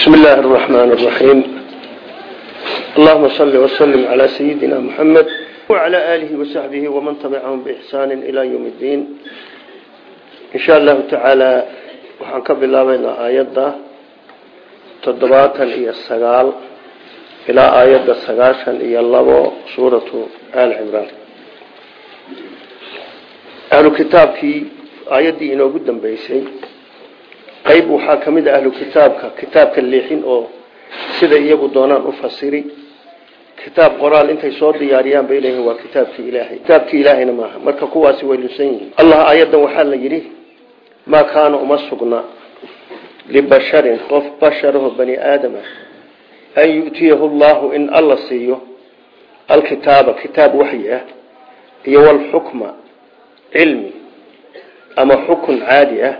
بسم الله الرحمن الرحيم اللهم صل وسلم على سيدنا محمد وعلى آله وصحبه ومن تبعهم بإحسان إلى يوم الدين إن شاء الله تعالى وحنكب الله بين آيات تضباطا إيا السقال إلى آيات السقاشا إيا الله سورة آل عمران أهل كتابك آيات دي إنه قدام بيسي qayb waxaa ka mid a ahlu kitaabka kitaabka leexin oo sida iyagu doonaan u fasiri. Kitaab qoraal intay soo diyaariyaan bay leeyihiin waa kitaabkii ilaahay. Kitaabkii ilaahayna maaha. Marka kuwaasi way lunsan yihiin. Allah aayaddan waxaa la yidhi maa kaana uma sugna libasharin qof basharaho bani aadama an yu'tiyahu llahu in alla siiyo alkitaaba kitaab waxyi ah iyo walxukma cilmi ama xukun caadi ah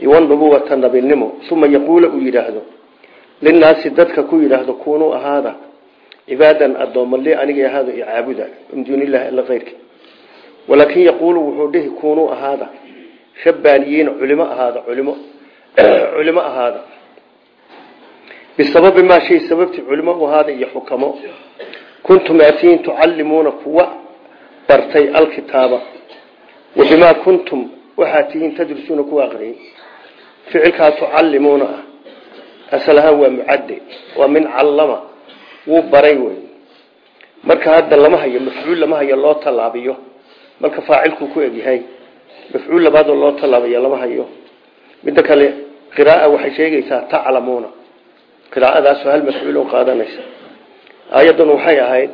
iwanubuwata nabinimo uma yaquula uu yidhaahdo linaasi dadka ku yidhaahdo kunuu ahaada cibaadan adooma li aniga ahaado icaabuda min duuni illahi alla keyrki walaakin yaquulu wuxuu dhihi kunuu ahaada rabbaaniyiin culimo ahaada culimo culimo ahaada. Bisababi maa shay sababtii culimo u ahaada iyo xukamo. Kuntum aatiin tucallimuuna kuwa bartay alkitaaba. Wa bimaa kuntum waxaa tihiin tadrisuuna kuwa aqriyay ficilkaa tucallimuuna ah. Asal ahaan waa mucadde waa min callama wuu baray wey marka hadda lama hayo mafcuul lama hayo loo tallaabiyo. Marka faacilkuu ku egyahay mafcuul labaadoo loo tallaabiyo lama hayo. Midda kale qiraaa waxay sheegaysaa taclamuuna. Qiraa'adaasu hal mafcuuloo qaadanaysa. Aayaddan waxay ahayd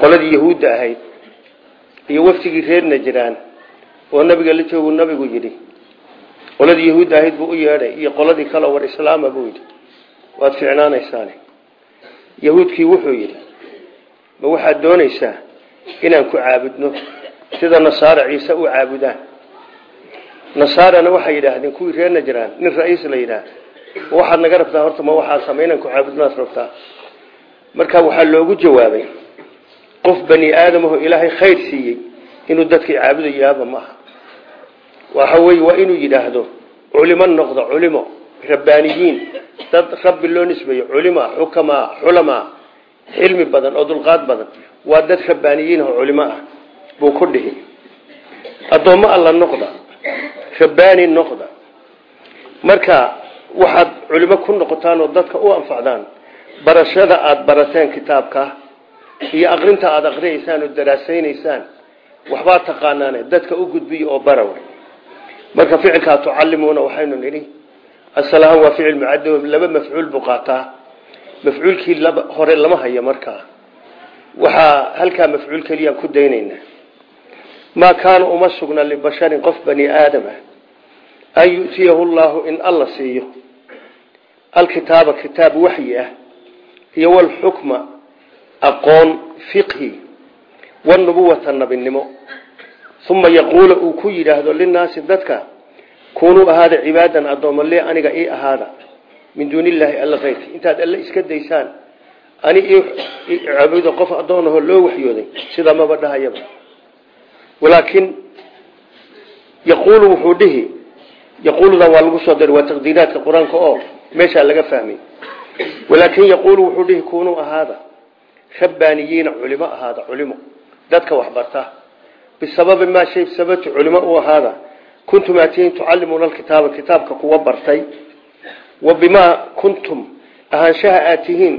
qoladii yahuudda ahayd iyo waftigii reer najraan oo nabiga la joogu nabigu yidhi qoladii yahuudda ahayd buu u yeedhay iyo qoladii kale war islaama buu yidhi. Waad ficnaanaysaane yahuudkii wuxuu yidhi ma waxaad doonaysaa inaan ku caabudno? Sida nasaara ciise u caabudaan nasaarana waxay yidhaahdeen kuwii reer najraan nin ra'iis la yidhaah waxaad naga rabtaa horta ma waxaa sama inaan ku caabudnaad rabtaa? Marka waxaa loogu jawaabay qof bani aadamaho ilaahay khayr siiyey inuu dadkii caabudayaaba ma aha waxa wey waa inuu yidhaahdo culimo noqdo culimo rabbaaniyiin dad rabbi loo nisbeeyo culima xukamaa xulamaa xilmi badan oo dulqaad badan waa dad rabbaaniyiin oo culimo ah buu ku dhihi addoommo alla noqda rabbaani noqda marka waxaad culimo ku noqotaan oo dadka u anfacdaan barashada aada barateen kitaabka iyo aqrinta aada aqriyaysaan oo daraasaynaysaan waxbaa taqaanaane dadka u gudbiya oo bara marka ficilkaa tucallimuuna waxaynu nidhi asalahaan waa ficil mucado laba mafcuul buu qaataa. Mafcuulkii hore lama hayo markaa waxaa halkaa mafcuul keliyaan ku daynaynaa maa kaana uma sugna libasharin qof bani aadam ah. An yu'tiyahu llahu in alla siiyo. Alkitaaba kitaab waxyi ah. Iyo walxukma aqoon fiqhi. Wanubuwata nabinimo uma yaquula uu ku yidhaahdo linaasi dadka kunuu ahaada cibaadan addooma lee aniga ii ahaada min duuni illaahi alla keyrki intaad alle iska daysaan ani caabudo qof addoonaho loo waxyooday sidaa maba dhahayaba. Walaakin yaquulu wuxuu dhihi yaquuludan waa lagu soo daray waa taqdiiraadka qur'aanka oo meeshaa laga fahmay. Walaakin yaquulu wuxuu dhihi kunuu ahaada rabbaaniyiina dadka waxbarta bisababi maa shay sababti culimo u ahaada kuntum aatiyin tucallimuuna alkitaaba kitaabka kuwa bartay wa bimaa kuntum ahaanshaha aad tihiin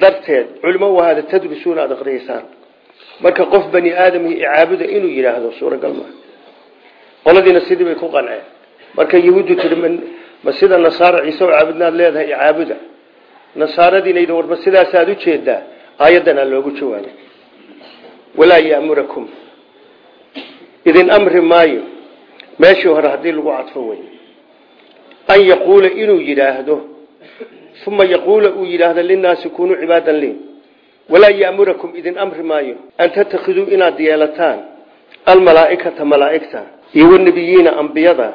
darteed culimo u ahaada tadrisuuna aada aqriyaysaan marka qof bani aadamii icaabuda inuu yidhaahdo suuragal maa qoladiina sidii bay ku qanceen marka yahuuddu tii ma sida nasaara ciise oo caabudnaad leedahay icaabuda nasaaradiina yidhi warma sidaasaad walaa yamurakum idin amri maayo. Meeshii hore haddii lagu cadfo wey an yaquula inuu yidhaahdo. Uma yaquula uu yidhaahdo linaasi kunuu cibaadan li walaa yamurakum idin amri maayo an tatakiduu inaad yeelataan almalaaikata malaaigta iyo wanabiyiina ambiyada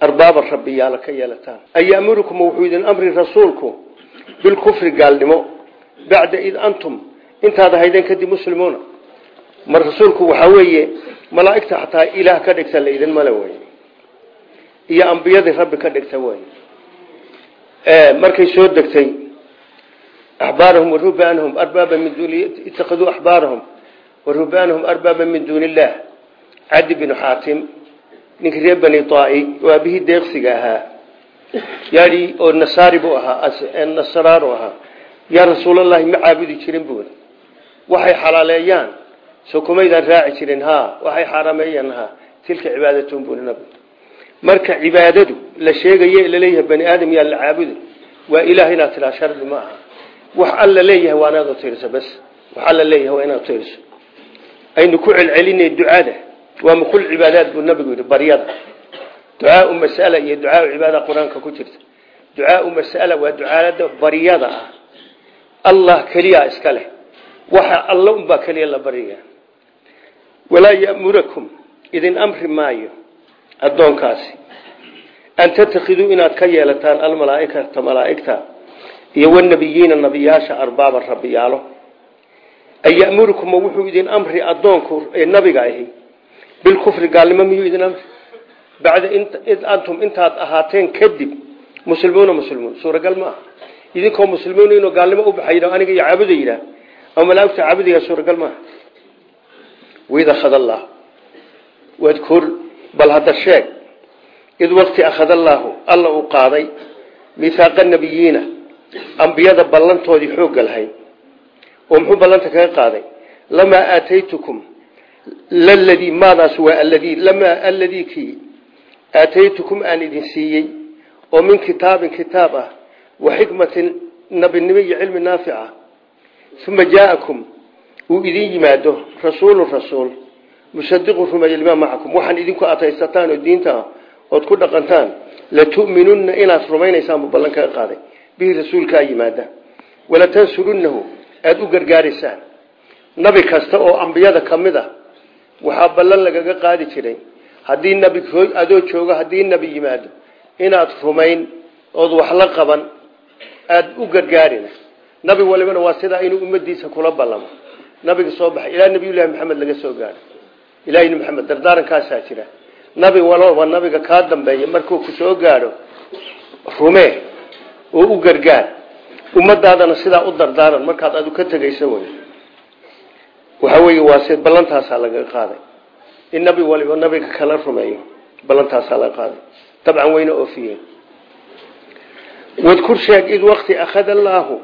arbaaba rabbiyaala ka yeelataan. An yamurukum wuxuu idin amri rasuulku bilkufri gaalnimo. Bacda id antum intaad ahaydeen kadib muslimuuna. Mar malaaigta xataa ilaah ka dhigta la idin male wey iyo ambiyadii rabbi ka dhigta wey markay soo degtay axbaarahum warubaanahum arbaaba min duuni itakaduu axbaarahum warubaanahum arbaaba min duuni illaah cadi binu xaatim ninkii reer bani oo aabihii deeqsiga ahaa. Yaai oo nasaari buu ahaa nasraan ahaa. Yaa rasuulallahi ma caabudi jirin buuri waxay xalaaleeyaan soo kumaydaan raaci jirin ha waxay xaarameeyaan ha tilka cibaadatun buuri nabi. Marka cibaadadu la sheegaye la leeyahay bani aadam yaa la caabuda waa ilaah inaad tiraa ma wax alla leeyahay waa inaad utirso bas. Wax alla leeyahay waa inaad aynu ku celcelinay ducada waa mukul cibaadaad buu nabigu yidhi baryada. Ducaau masala iyo ducaau cibaada qur'aanka ku jirta. Ducaau masala waa ducaada baryada ah. Allah keliya iska leh. Waxa alla unbaa keliya la barya walaa yamurakum idin amri maayo addoonkaasi. An tatakiduu inaad ka yeelataan almalaaikata malaaigta iyo wanabiyiina nabiyaasha arbaaban rabbiyaalo. An yamurukuma wuxuu idin amri addoonku ee nabiga ahi? Bilkufri gaalnimo miyuu idin amri? Bacda id antum intaad ahaateen kadib muslimuuna muslimuun suuragal ma aha. Idinkoo muslimiin inuu gaalnimo u baxay aniga iyo caabuda yidhaah ama malaaigta caabudiga suuragal maaha waid akhad allah wadkur bal hadda sheeg id waqti akhad allaahu alla uu qaaday mihaaqa nabiyiina ambiyada ballantoodii xoogga lahayd oo muxuu ballanta kaga qaaday lamaa aataytukum ladii maadaas waa aladii lamaa aladii kii aataytukum aan idin siiyey oo min kitaabin kitaab ah wa xikmatin nabinimo iyo cilmi naafic ah uma uu idin yimaado rasuulu rasuul musadiqu rumeeya limaa macakum waxaan idinku ataysataan oo diinta ah ood ku dhaqantaan latu'minunna inaad rumaynaysaan buu ballan kaga qaaday. Bihi rasuulkaa yimaada walatansurunnahu aada u gargaaraysaan nabi kasta oo ambiyada ka mid a waxaa ballan lagaga qaadi jiray. Haddii nabi adoo joogo haddii nebi yimaado inaad rumayn ood wax la qaban aada u gargaarina. Nabi walibana waa sidaa inuu ummadiisa kula ballamo nabiga soo baxay. Ilaa nabiyullaahi maxamed laga soo gaaro. Ilahi maxamed dardaarankaasaa jira. Nabi walooba nabiga kaa dambeeya. Markuu ku soo gaadho rumee oo u gargaar. Ummadaadana sidaa u dardaaran. Markaad adu ka tegayso wey waxa wey waa si ballantaasaa lagaga qaaday. In nabi waliba nabiga kala rumeeyo ballantaasaa laga qaaday. Dabcan wayna oofiyeen wadkur sheeg id waqti akhada allaahu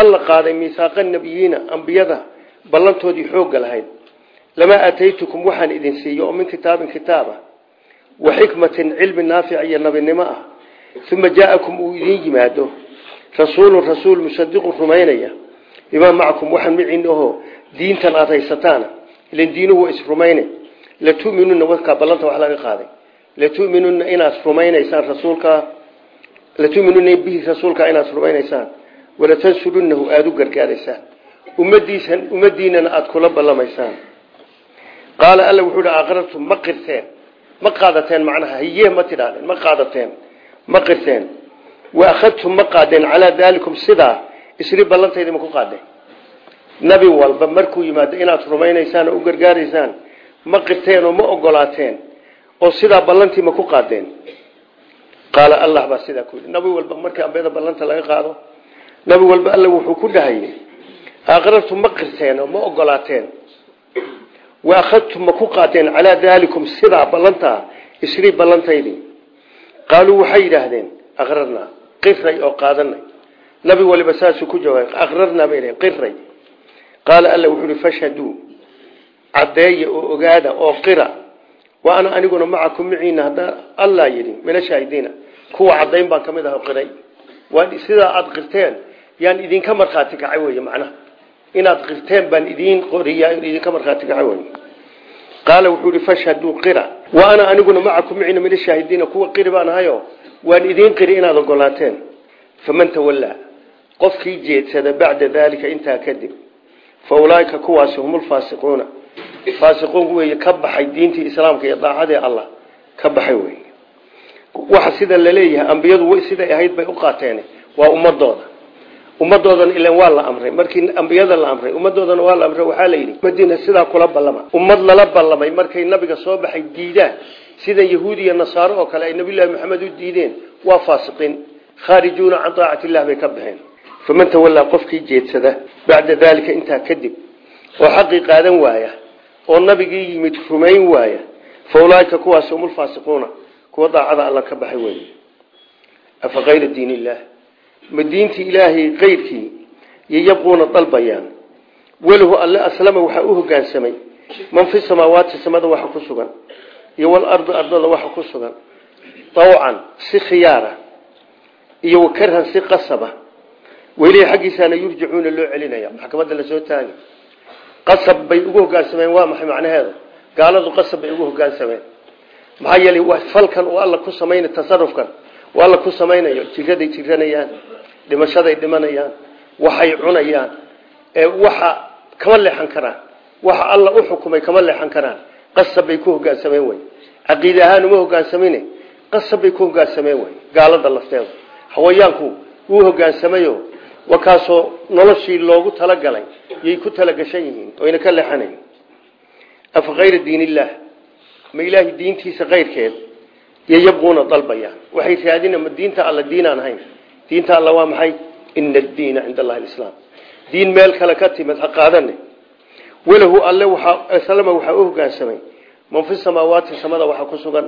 alla qaaday miisaaqa nabiyiina ambiyada ballantoodii xoogga lahayd. Lamaa aataytukum waxaan idin siiyo oo min kitaabin kitaaba wa xikmatin cilmi naafic iyo nabinimo ah. Uma jaa'akum uu idin yimaado. Rasuulun rasuul musadiqun rumaynaya. Bimaa macakum waxaan miciin ahoo diintan aada haysataana. Ilan diinuhu waa isrumayne. Latuminuna wadkaa ballanta wax laga qaaday. Latuminuna inaad rumaynaysaan rasuulka. Latuminuna bihi rasuulka inaad rumaynaysaan. Walatansurunahu aada u gargaaraysaan ummadiisan ummadiinana aada kula ballamaysaan qaala alla wuxuu hi aqrartum ma qirteen ma qaadateen macnaha hiye ma tidhahdeen ma qaadateen ma qirteen. Wa akhadtum ma qaadeen calaa daalikum sidaa isri ballantaydi ma ku qaadeen. Nabi walba markuu yimaado inaad rumaynaysaan oo u gargaaraysaan ma qirteen oo ma ogolaateen oo sidaa ballantii ma ku qaadeen. Qaala allah baa sidaa ku yidhi. Nabi walba markii ambiyada ballanta laga qaado nabi walba alla wuxuu ku dhahayay aqrartum ma qirteen oo ma ogolaateen wa akhadtum ma ku qaadeen calaa daalikum sidaa ballantaa isri ballantaydii qaaluu waxay yidhaahdeen aqrarnaa qiray oo qaadanay nabi waliba saasuu ku jawaabay aqrarnaa bay dhaheen qiray qaala alla wuxuu uhi fashhaduu caddeeya oo ogaada oo qira wa ana aniguna macakum maciina haddaa allah yidhi mina shaahidiina kuwa caddayn baan ka mid ah sidaa aada qirteen yaan idinka markhaati kacay wey inaad qirteen baan idiin qoriyaa in idinka markhaati kacay wey qaala wuxuu ihi qira. Wa ana aniguna macakum maciina mina shaahidiina kuwa qiri baan ahayo waan idiin qiri inaad ogolaateen. Faman tawallaa qofkii jeedsada bacda daalika intaa kadib fa ulaaika kuwaasi hum lfaasiquuna faasiquun wey ka baxay diintii islaamka iyo daacadii allah ka baxay wey waxa sida la leeyahay ambiyadu siday ahayd bay u qaateen waa ummadooda ummadoodana ilan waa la amray markii ambiyada la amray ummadoodana waa la amray waxaa la yidhi madiina sidaa kula ballama. Ummad lala ballamay markay nabiga soo baxay diidaan sida yahuud iyo nasaaro oo kale ay nabiyullaahi maxamed u diideen waa faasiqiin. Khaarijuuna can daacati illah bay ka baxeen. Faman tawallaa qofkii jeedsada bacda daalika intaa kadib oo xaqii qaadan waaya oo nabigii yimid rumayn waaya fa ulaaika kuwaas hum ulfaasiquuna kuwa daacada alla ka baxay wey afa kayra diin ma diintii ilaahay keyrkii yayabquuna dalbayaan. Walahu alle aslama waxaa u hogaansamay. Man fi samaawaati samada waxa ku sugan. Iyo walardi ardada waxa ku sugan. Dawcan si khiyaara. Iyo wakarhan si qasaba. Welihi xaggiisaana yurjacuuna loo celinaya. Maxkamadda la soo taagi. Qasab bay ugu hogaansameen waa maxay macnaheedu? Gaaladu qasab bay ugu hogaansameen. Maxaa yeelay falkan uu alla ku samayna tasarufkan uu alla ku samaynayo jiraday jiranayaan dhimashaday dhimanayaan waxay cunayaan waxa kama leexan karaan waxa alla u xukumay kama leexan karaan qasab ku hogaansameen wey caqiide ahaan uma hogaansamin qasab ku hogaansameen wey gaalada lafteeda. Hawayaanku wuu hogaansamayo wakaasoo noloshii loogu talagalay yay ku talagashan yihiin oyna ka leexanayn afa kayra diin ma ilaahay diintiisa kayrkeed iyo yabquuna dalbayaan waxay raadina diinta alla diinaan ahayn diinta alla waa maxay? Ina addiina cinda allahi alislaam. Diin meel kale ka timid ha qaadane walahu alle waslama waxaa u hogaansamay. Man fi samaawaati samada waxa ku sugan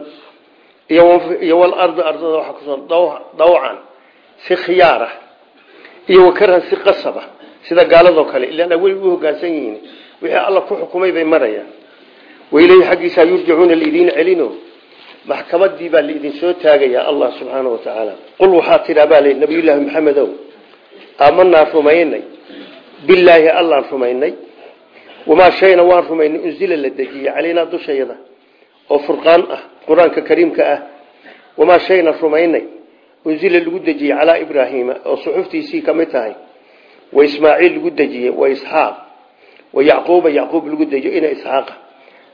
iyo walardi ardada waxa kusugan dawcan si khiyaara iyo wakarhan si qasaba sida gaaladoo kale. Ilaana weli u hogaansan wixii alla ku xukumay bay marayaan. Waileyhi xaggiisaa yurjacuuna celino maxkamadii baa laidin soo taagaya allah subxaana wa tacaala qul waxaa tidhaa baa l nabiyullaahi maxamedow aamanaa rumaynay? Bilaahi allaan rumaynay? Wamaa shayna waan rumaynay? Unzila la dejiyey calaynaa dushayada oo furqaan ah qur'aanka kariimka ah. Wamaa shayna rumaynay? Unzila lagu dejiyey calaa ibraahiima oo suxuftiisii ka mid tahay. Wa ismaaciil lagu dejiyey wa isxaaq wa yacquuba yacquub lagu dejiyo ina isxaaqa.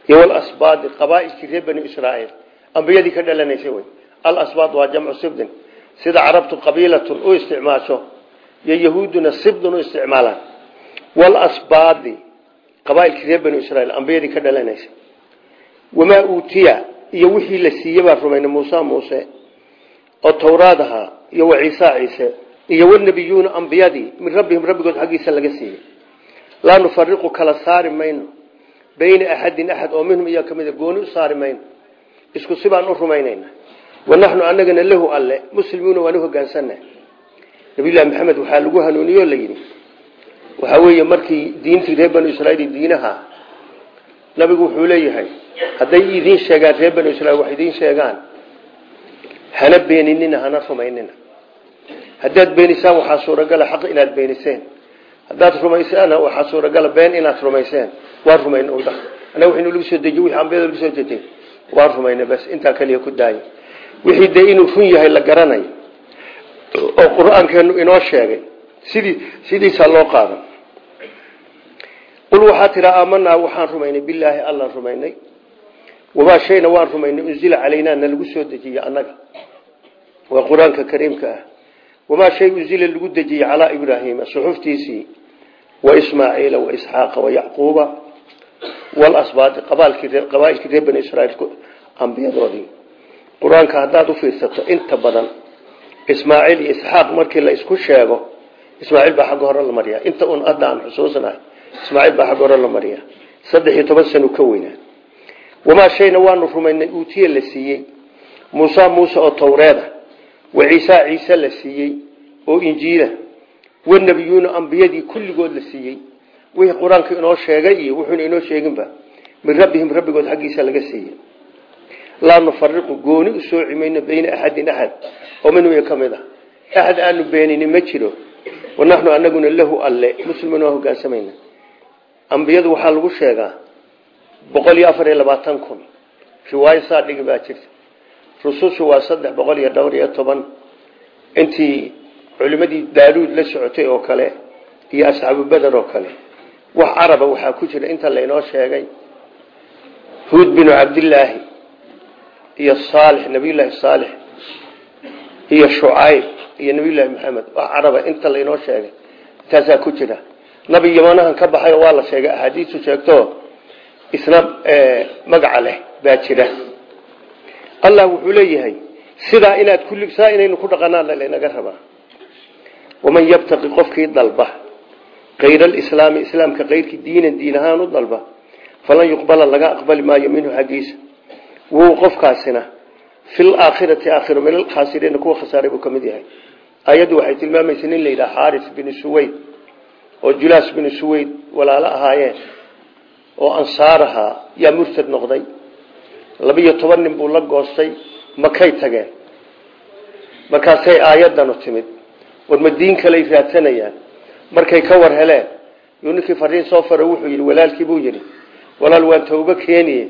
Iyo walasbaadi qabaailkii reer bani israa'iil ambiyadii ka dhalanaysay wey alasbaad waa jamcu sibdin. Sida carabtu qabiilatun u isticmaasho iyo yahuuduna sibdun u isticmaalaan. Walasbaadi qabaailkii reer bani israiil ambiyadii ka dhalanaysay wamaa uutiya iyo wixii la siiyey baa rumaynay muuse muuse oo towraad ahaa iyo wa ciisa ciise iyo wanabiyuuna ambiyadii min rabbihim rabbigood xaggiisa laga siiyey. Laa nufariqu kala saari mayno bayna axadin axad oo minhum iyaa kamida gooni u saari mayno isku sibaan u rumaynayna. Wanaxnu anagana lahu alle muslimuuna waan u hogaansana nabiyullahi maxamed waxaa lagu hanuuniyo la yidhi weeye markii diintii reer banu israiil diinaha nabigu wuxuu leeyahay hadday idiin sheegaan reer banu israiil wax idiin sheegaan hana beeninina hana rumaynina. Haddaad beenisaan waxaa suuragala xaq inaad beeniseen. Haddaad rumaysaan waxaa suuragala been inaad rumayseen. Waan rumayn anaga waxaynu lagu soo dejiy wixii ambiyada lagu soo dejiyey waan rumayna bas intaa kaliya ku daaya wixii dee inuu run yahay la garanayo oo qur'aankeenu sheegay sidii sidiisaa loo qaadan. Qul waxaa tiraa aamanaa waxaan rumaynay bilaahi allaan rumaynay. Wamaa shayna waan rumaynay unzila calaynaa na lagu soo dejiyey annaga. Waa qur'aanka kariimka ah. Wamaa shay unzila lagu dejiyey calaa ibraahiima suxuftiisii wa ismaaciila wa isxaaqa wa yacquuba walasbaadi qabaailkii reer bani israiil ambiyadoodii qur'aanka haddaad u fiirsato inta badan ismaaciil iyo isxaaq markii la isku sheego ismaaciil baa xagga hore la mariyaa. Inta un hadda aan xusuusnahay ismaaciil baa xagga hore la mariyaa. Saddex iyo toban sanu ka weynaa. Wamaa shayna waanu rumaynay uutiye la siiyey. Muuse muuse oo towreeda. Wa ciisa ciise la siiyey oo injiila. Wanabiyuuna ambiyadii kulligood la siiyey wixii qur'aanka inoo sheegay iyo wuxuuna inoo sheeginba min rabbihim rabbigood xaggiisa laga siiyey. Laa nufariqu gooni u sooci mayno bayna axadin axad oo minhum ka mid ah. Aanu beenini ma jiro wanaxnu anaguna lahu alle muslimin waa hogaansamayna. Ambiyadu waxaa lagu sheegaa boqol iyo afar iyo labaatan kun riwaayo saa baa jirta. Rusushu waa saddex boqol iyo dhowr iyo toban. Intii culimadii daaluud la socotay oo kale iyo asxaabu beder oo kale wax caraba waxaa ku jira inta laynoo sheegay. Huud binu cabdillaahi iyo saalix nabiyullaahi saalix iyo shucayb iyo nabiyullaahi maxamed wax caraba inta laynoo sheegay. Intaasaa ku jira. Nabi yamanahan ka baxay waa la sheegay axaadiisu sheegto isna magaca leh baa jira. Allah wuxuu leeyahay sidaa inaad kulli saa inaynu ku dhaqanaan lanaga rabaa. Waman yabtaqi qofkii dalba kayra alislaami islaamka kayrkii diinan diin ahaan u dalba falan yuqbala laga aqbali maayo minhu xaggiisa wuu qofkaasina fi laakhirati aakhiro min alkhaasiriina kuwa khasaaray buu ka mid yahay. Ayaddu waxay tilmaamaysa nin la yidhaha xaaris binu suweyd oo julaas binu suweyd walaalo ahaayeen oo ansaar ahaa yaa murtad noqday. Labiyo toban nin buu la goostay makay tageen. Markaasay aayaddanu timid. War diin kaley raadsanayaan markay ka war heleen. Yuu ninkii fariin soo faro wuxuu yidhi walaalkii buu yidhi walaal waan tawbo keeniye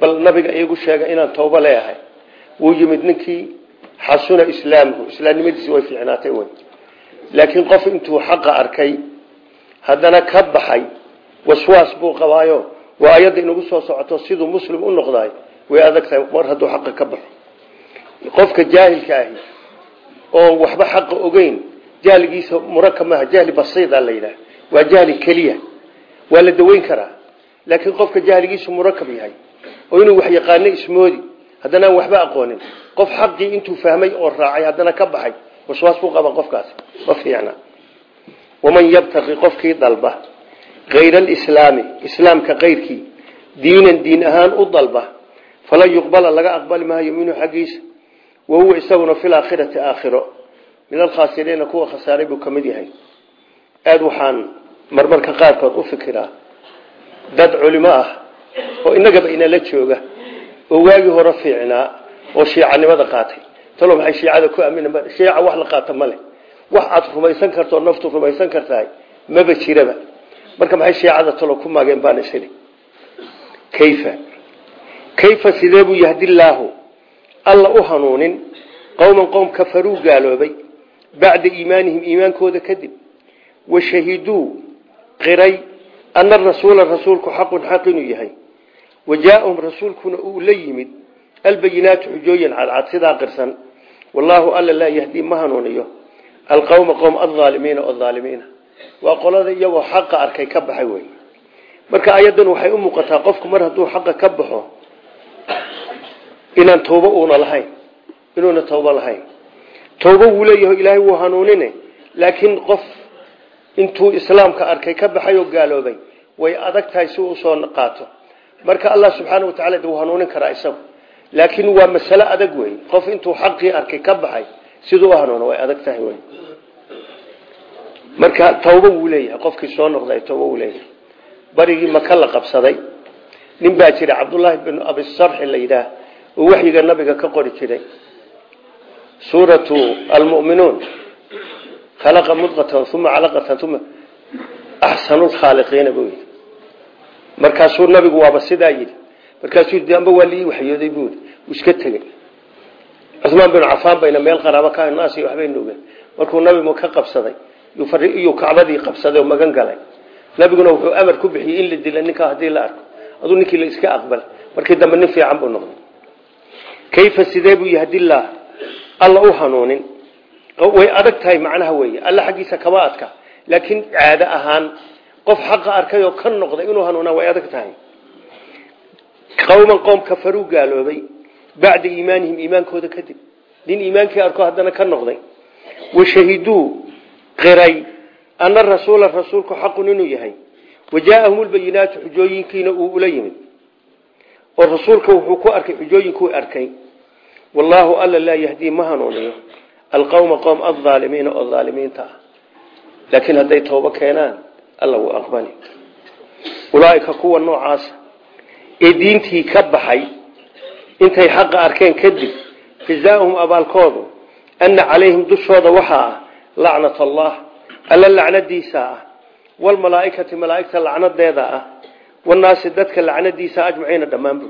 bal nabiga iigu sheega inaan tawbo leeyahay. Wuu yimid ninkii xasuna islaamuhu islaamnimadiisi way fiicnaatay wy laakiin qof intuu xaqa arkay haddana ka baxay waswaas buu qabaayo. Waa ayadda inagu soo socoto siduu muslim u noqdaay way adag tahay mar hadduu xaqa ka baxo. Qofka jaahilka ahi oo waxba xaqa ogeyn jahligiisa murakab maaha jahli basiida la yidhaha waa jahli keliya. Waa la daweyn karaa. Laakiin qofka jahligiisu murakab yahay oo inuu wax yaqaano ismoodi haddana aan waxba aqoonin. Qof xaqii intuu fahmay oo raacay haddana ka baxay waswaas buu qaba qofkaasi ma fiicna. Waman yabtaqi qofkii dalba kayra alislaami islaamka kayrkii diinan diin ahaan u dalba falan yuqbala laga aqbali maayo minhu xaggiisa wahuwa isaguna fi laakhirati aakhiro min alkhaasiriina kuwa khasaaray buu ka mid yahay. Aada waxaan marmarka qaarkood u fikiraa dad culimo ah oo innagaba inala jooga oo waagii hore fiicnaa oo shiicanimada qaatay. Talo maxay shiicada ku aamina shiica wax la qaata male wax aad rumaysan karto oo naftu rumaysan kartahay maba jiraba. Marka maxay shiicada talo ku maageen baan isili kayfa? Kayfa sidee buu yahdilaahu alla u hanuunin qowman qowm gaaloobay bacda iimaanihim iimaankooda kadib washahiduu qiray ana rasuula rasuulku xaqun xaq inuu yahay. Wajaaahum rasuulkuna uu la yimid albayinaatu xujooyin cadcad sidaa qirsan. Wallaahu alla laa yahdii ma hanuuniyo. Alqowma qowm alaalimiina oo aalimiina waa qolada iyagoo xaqa arkay ka baxay wey marka ayadan waxay u muuqataa qofku mar hadduu xaqa ka baxo inaan tawbo uuna lahayn inuuna tawbo lahayn tawbo wuu leeyaho ilaahay wuu hanuunine laakiin qof intuu islaamka arkay ka baxay oo gaaloobay way adag tahay si uu u soo qaato. Marka allah subxaana wa tacala wuu hanuunin karaa isagu. Laakiin waa masalo adag wey qof intuu xaqii arkay ka baxay siduu u hanuuno way adag tahay wey marka tawbo wuu leeyahay qofkii soo noqday tawbo wuu leeyahay. Barigii maka la qabsaday nin jira cabdullaahi bin abisarxi la yidhaah oo nabiga ka qori jiray calaqatan uma axsanu lkhaaliqiina buu yidhi. Markaasuu nabigu waaba sidaa yidhi. Markaasuu yidhi amba waa lii waxyooday buu yidhi. Uu iska tegey. Cusmaan bin cafaan bayna meel qaraabo ka naasi waxbay nuugeen markuu nabigu ka qabsaday iyuu kacbadii qabsaday oo magan galay. Nabiguna wuxuu amar ku bixiyey in la dila ninkaa haddii la arko. Aduu ninkii la iska aqbal markii dambe nin fiican buu noqday. Kayfa sidee buu yahdillaah alla u hanuunin. Way adag tahay macnaha weeye. Alla xaggiisa kama adka. Laakiin caado ahaan qof xaqa arkay oo ka noqday inuu hanuunaa way adag tahay. Qowman qoom kafaruu gaaloobay. Bacda iimaanihim iimaankooda kadib. Nin iimaankii arko haddana ka noqday. Washahiduu qiray ana rasuula rasuulku xaqun inuu yahay. Wajaaahum lbayinaatu xujooyinkiina uu ula yimid. Oo rasuulka wuxuu ku arkay xujooyinkuu arkay wallaahu alla laa yahdii ma hanuuniyo alqowma qowm alaalimiina oo aalimiinta ah. Laakiin hadday toobo keenaan alla wuu aqbali. Ulaaika kuwa noocaasa ee diintii ka baxay intay xaqa arkeen kadib jazaauhum abaalkoodu ana calayhim dushooda waxaa ah lacnat allah alla lacnadiisa ah. Walmalaaikati malaaigta lacnadeeda ah wanaasi dadka lacnadiisa ajmaciina dhammaanbu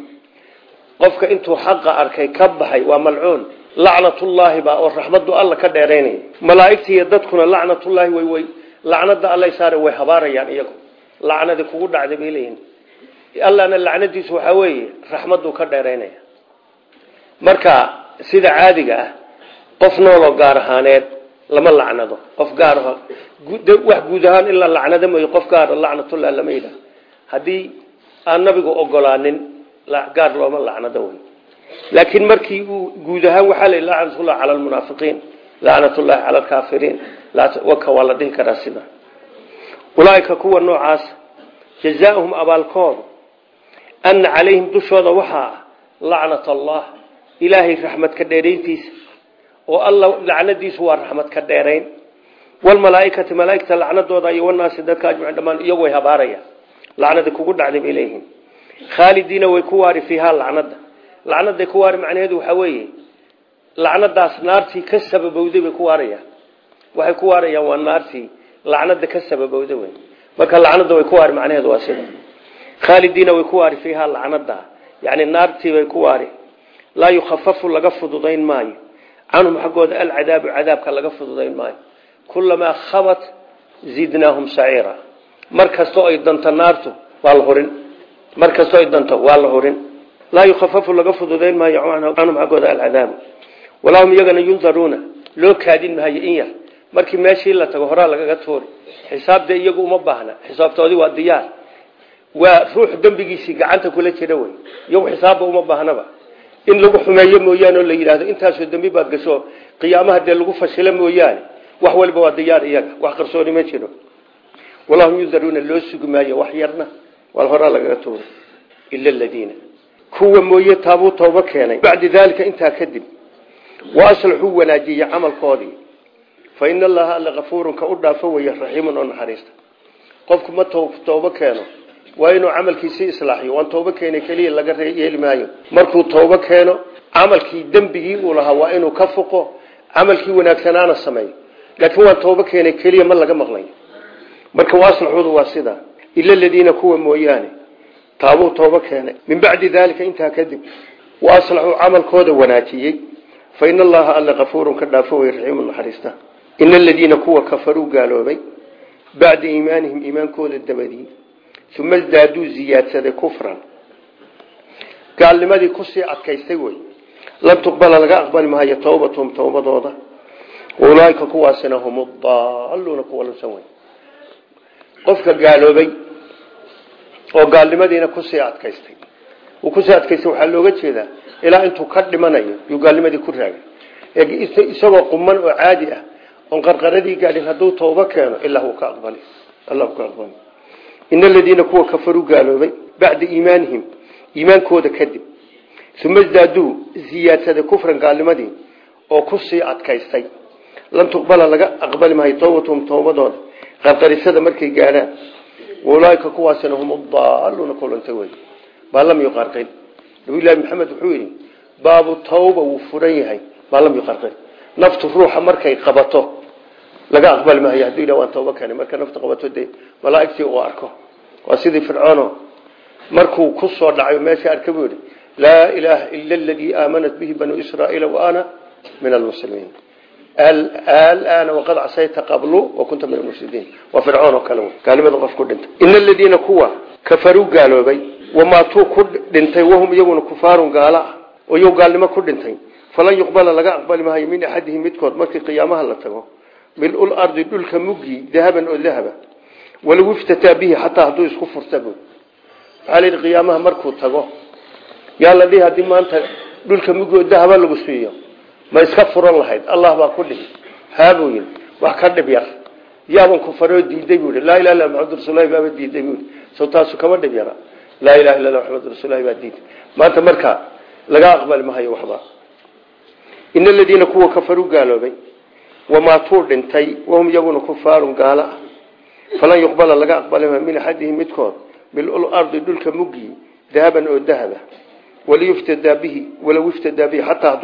qofka intuu xaqa arkay ka baxay waa malcuun. Lacnatullaahi baa oo raxmadu alla ka dheeraynaya malaaigta iyo dadkuna lacnatullaahi way lacnada alla saare way habaarayaan iyagu. Lacnadi kugu dhacday bay leeyihiin allana lacnadiisu waxaa weeye raxmaduu ka dheeraynaya marka sida caadiga ah qof nooloo gaar ahaaneed lama lacnado. Qof gaar wax guud ahaan in la lacnado qof gaara lacnatullah lama yidhaah haddii aan nabigu ogolaanin gaar looma lacnado wey laakiin markii uu guud ahaan waxaa la lacnatullah cala almunaafiqiin lacnatullahi cala alkaafiriin waka waa la dhihi karaa sida. Ulaaika kuwa noocaas jazaauhum abaalkoodu ana calayhim dushooda waxaa ah lacnat allah ilaahay raxmad ka dheerayntiisa oo alla lacnadiisu waa raxmad ka dheerayn. Walmalaaikati malaaigta lacnadooda iyo wanaasi dadka ajmaciin dhamaan iyagu way habaarayaan lacnada kugu dhacday khaalidiina way ku waari fiihaa lacnada lacnaday ku waari macnaheedu waxaa weeye lacnadaas naartii ka sababowday bay ku waarayaan. Waxay ku waarayaan waa naartii lacnada ka sababowda wey marka lacnada way ku waari macnaheedu waa sida. Khaalidiina way ku waari fiihaa lacnada yani naartii bay ku waari. Laa yukhafafu laga fududayn maayo. Canhum xaggooda alcadaabu mar kastoo ay danto waa la hurin. Laa yukhafafu laga fududayn maayo canhum xaggooda alcadaabu. Walahum iyagana yundaruuna loo kaadin maayo in yar. Markii meeshii la tago horaa lagaga tuuri. Xisaabda iyagu uma baahna. Xisaabtoodii waa diyaar. Waa ruux dembigiisii gacanta kula jira wey. Iyagu xisaabba uma baahnaba in lagu xumeeyo mooyaane oo la yidhaahdo intaasoo dembi baad gasho qiyaamaha dee lagu fashilo mooyaane wax waliba waa diyaar iyaga. Wax qarsooni ma jiro. Walahum yundaruuna loo sugi wax yarna waa horaa lagaga tuuri ila aladiina kuwa mooye taabuu tooba keenay. Bacda daalika intaa kadib wa aslaxuu wanaajiyey camalkoodii. Fa ina allaha alla kafuurun ka u dhaafo weeye raxiimun oo naxariista. Qofku ma toobo keeno. Waa inuu camalkiisii islaaxiyo. Waan toobo keena keliya laga yeeli maayo. Markuu toobo keeno camalkii dembigii uu lahaa waa inuu ka fuqo. Camalkii wanaagsanaana sameeyo. Laakiin waan toobo keena keliya ma laga maqlayo marka waaslaxuudu waa sidaa ila aladiina kuwa mooyaane. Taabuu toobo keenay. Min bacdi daalika intaa kadib wa aslaxuu camalkooda wanaajiyey. Fa ina allaha alla kafuurun ka dhaafo wey raxiimu naxariista. Ina aladiina kuwa kafaruu gaaloobay. Bacda iimaanihim iimaankooda dabadii. Uma isdaaduu ziyaadsaday kufran. Gaalnimadii ku sii adkaystay wey lan tuqbala laga aqbali maayo tawbatuhum towbadooda ulaaika kuwaasina hum daaluuna kuwa lunsan wey qofka gaaloobay oo gaalnimadiina ku sii adkaystay. Kusii adkaystay waxaa looga jeedaa ilaa intuu ka dhimanayo yuu gaalnimadii ku raagay. Isagoo quman oo caadi ah oon qarqaradii gaadhin hadduu toobo keeno ilaa uu ka aqbali. Allah ka aqbali. In aladiina kuwa kafaruu gaaloobay bacda iimaanihim iimaankooda kadib. Uma isdaaduu ziyaadsaday kufran gaalnimadii oo ku sii adkaystay. Lan tuqbala laga aqbali maayo towbatuhum towbadooda qarqarisada markay gaadhaan ulaaika kuwaasina hum daaluuna kulanta wey maa lam yuqarqin. Nabiylahi maxamed wuxuu yidhi baabu tawba wuu furan yahay. Maa lam yuqarqin. Naftu ruuxa markay qabato laga aqbali maayo hadduu yidhah waan tooba keenay. Marka naftu qabato dee malaaigtii uu arko waa sidii fircoono. Markuu ku soo dhacay meesha arka buu yidhi laa ilaaha ila aladii aamanat bihi alaana waqad casayta qablu wa kunta min almufsidiin waa fircoon oo kale gaalnimada qof ku dhintay. Ina aladiina kuwa kafaruu gaaloobay. Wamaatuu ku dhintay wahum iyaguna kufaarun gaalo ah oo iyagu gaalnimo ku dhintay. Falan yuqbala laga aqbali maayo min axadihim midkood markii qiyaamaha la tago. Mil ardi dhulka muggi dahaban oo dahaba. Walagu iftataa bihi xataa hadduu isku furtabo waxaa la yidhi qiyaamaha markuu tago. Yaa la ma iska furan lahayd. Allah baa ku dhihi. Haabuu yidhi. Wax ka dhib yar yaaban kufaroo diiday buu yidhi. Laa ilaha illa maxamad rasullahi baaba diiday buu yidhi. So taasu kama dhib yara. Laa ilaha illa maxamad rasullahi baa diiday. Maanta marka laga aqbali mahayo waxba. In aladiina kuwa kafaruu gaaloobay. Wamaatuu dhintay. Wahum iyaguna kufaarun gaalo ah falan yuqbala laga aqbali maayo min axadihim midkood. Milul ardi dhulka muggi dahaban oo dahaba. Waliyuftadaa bihi walow iftadaa bihi xataa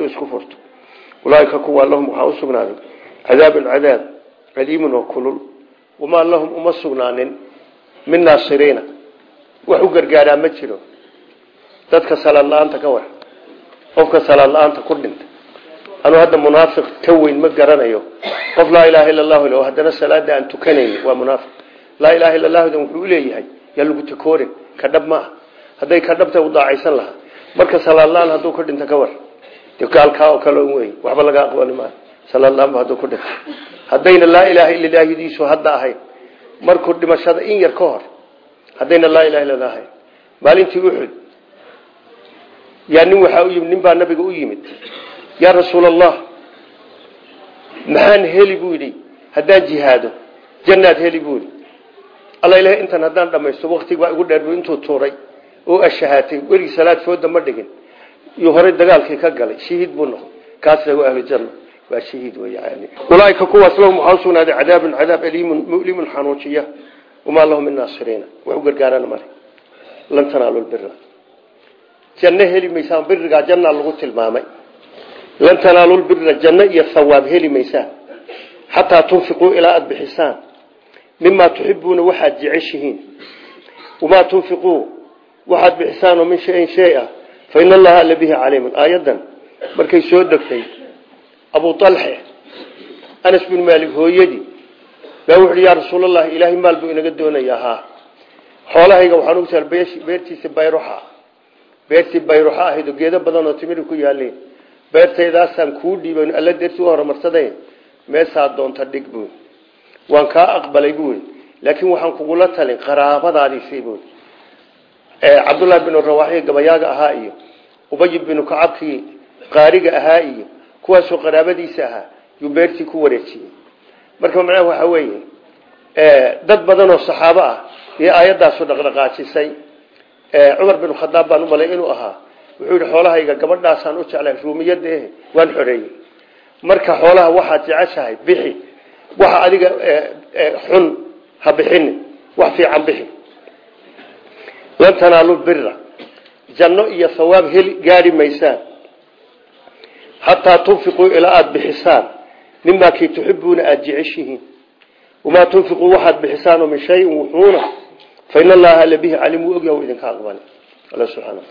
ulaaika kuwa lahum waxaa usugnaaday cadaabun cadaab aliimun oo kulul. Wamaa lahum uma sugnaanin min naasiriina. Wax u gargaaraa ma jiro. Dadka salaad la'aanta ka war. Qofka salaad ku dhinta anuu hadda munaafiq ka weyn ma garanayo. Qof laa ilaha illa allahu le haddana salaada aan tukanayn waa munaafiq. Laa ilaha illa allahudan wuxuu uleeyahay yaa lagu ka dhab ma ah hadday ka dhabta u daacaysan lahaa marka salaad la'aan hadduu ku dhinta ka war gaalkaa oo kale wey waxba laga aqbali maayo salaad la'aanba hadduu ku dhinta haddayna laa ilaha illa ilaahdiisu hadda ahayn markuu dhimashada in yar ka hor haddayna laa ilaha illa ahayn maalintii uxud yaa nin waxaa u yimid nin baa nabiga u yimid. Yaa rasuul allah maxaan heli buu yidhi? Haddaan jihaado jannaad heli buu yidhi. Alla ilahay intan haddaan dhamaysto waktig baa igu dheer bu intuu tuuray. Oo ashahaatay werigi salaad fooda iyo horey dagaalkii ka galay shahiid buu noqday. Kaasna waa ahlu janna. Waa shahiid weyaan ulaaika kuwaas lahum waxaa usugnaaday cadaabun cadaab aliimun mulimun xanuujiya. Wamaa lahum min naasiriina. Wax u gargaarana male lan tanaalu lbira janno heli maysaan birigaa jannaa lagu tilmaamay. Lan tanaalu lbira janno iyo hawaab heli maysaan. Xataa tunfiquu ilaa aada bixisaan. Mimaa tuxibuuna waxaad jeceshihiin. Wamaa tunfiquu waxaad bixisaanoo min shayin shay ah fa in allaha alla bihi caliimun aayaddan markay soo degtay abu alxe anas bin maalik hooyadii baa wuxuuhi yaa rasuulallahi ilaahay maal buu inaga doonayaa haa xoolahayga waxaan taal beertiisa bayruxa beertii bayruxa ahayd oo geedo badan oo timiri ku yaaleen beertaydaasaan kuu dhiiban alla darti u horumarsaday meesaa doonta dhig buui waan kaa aqbalay buui laakiin waxaan kugula talin qaraabadaadiisii buui cabdullahi binu rawaaxi gabayaaga ahaa iyo ubay binu kacabkii qaariga ahaa iyo kuwaasoo qaraabadiisa ahaa yuu ku wareejiyey. Marka macnaha waxa weeye dad badan oo saxaabo ah iyo aayaddaasu dhaqdhaqaajisay cumar bin khadaab baan u malay inuu ahaa wuxuu yihi xoolahayga gabadhaasaan u jeclay ruumiyada eh waan xoreeyey. Marka xoolaha waxaad jeceshahay bixi. Waxa adiga xun ha bixini wax fiican bixi lan tanaalu bira janno iyo hawaab heli gaari maysaan xataa tunfiquu ilaa aada bixisaan mimaa kii tuxibuuna aada jeceshihiin. Wamaa tunfiquu waxaad bixisaanoo min shayin wuxuuna. Fa in allaha alla bihi calim wuu ogyaha idinka aqbali alla subxaana